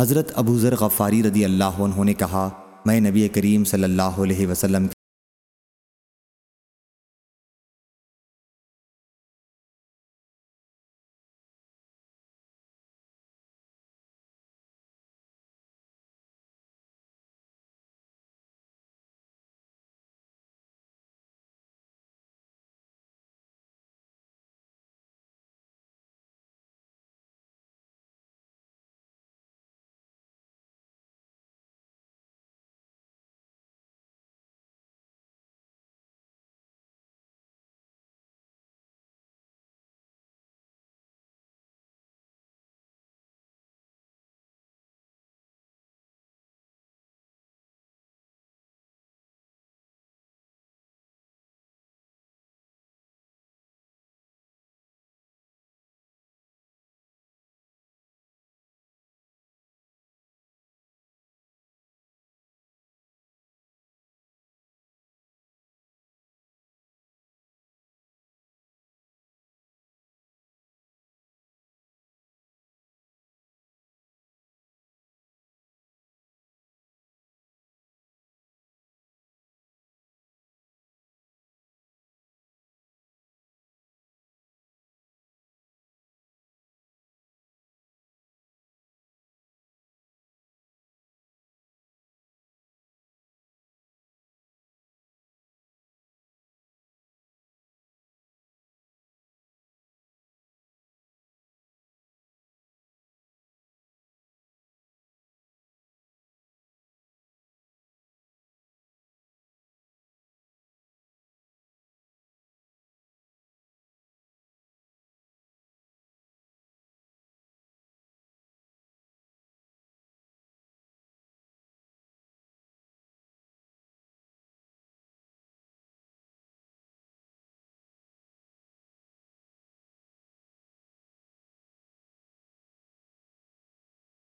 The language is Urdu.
حضرت ابو ذر غفاری رضی اللہ عنہ نے کہا، میں نبی کریم صلی اللہ علیہ وسلم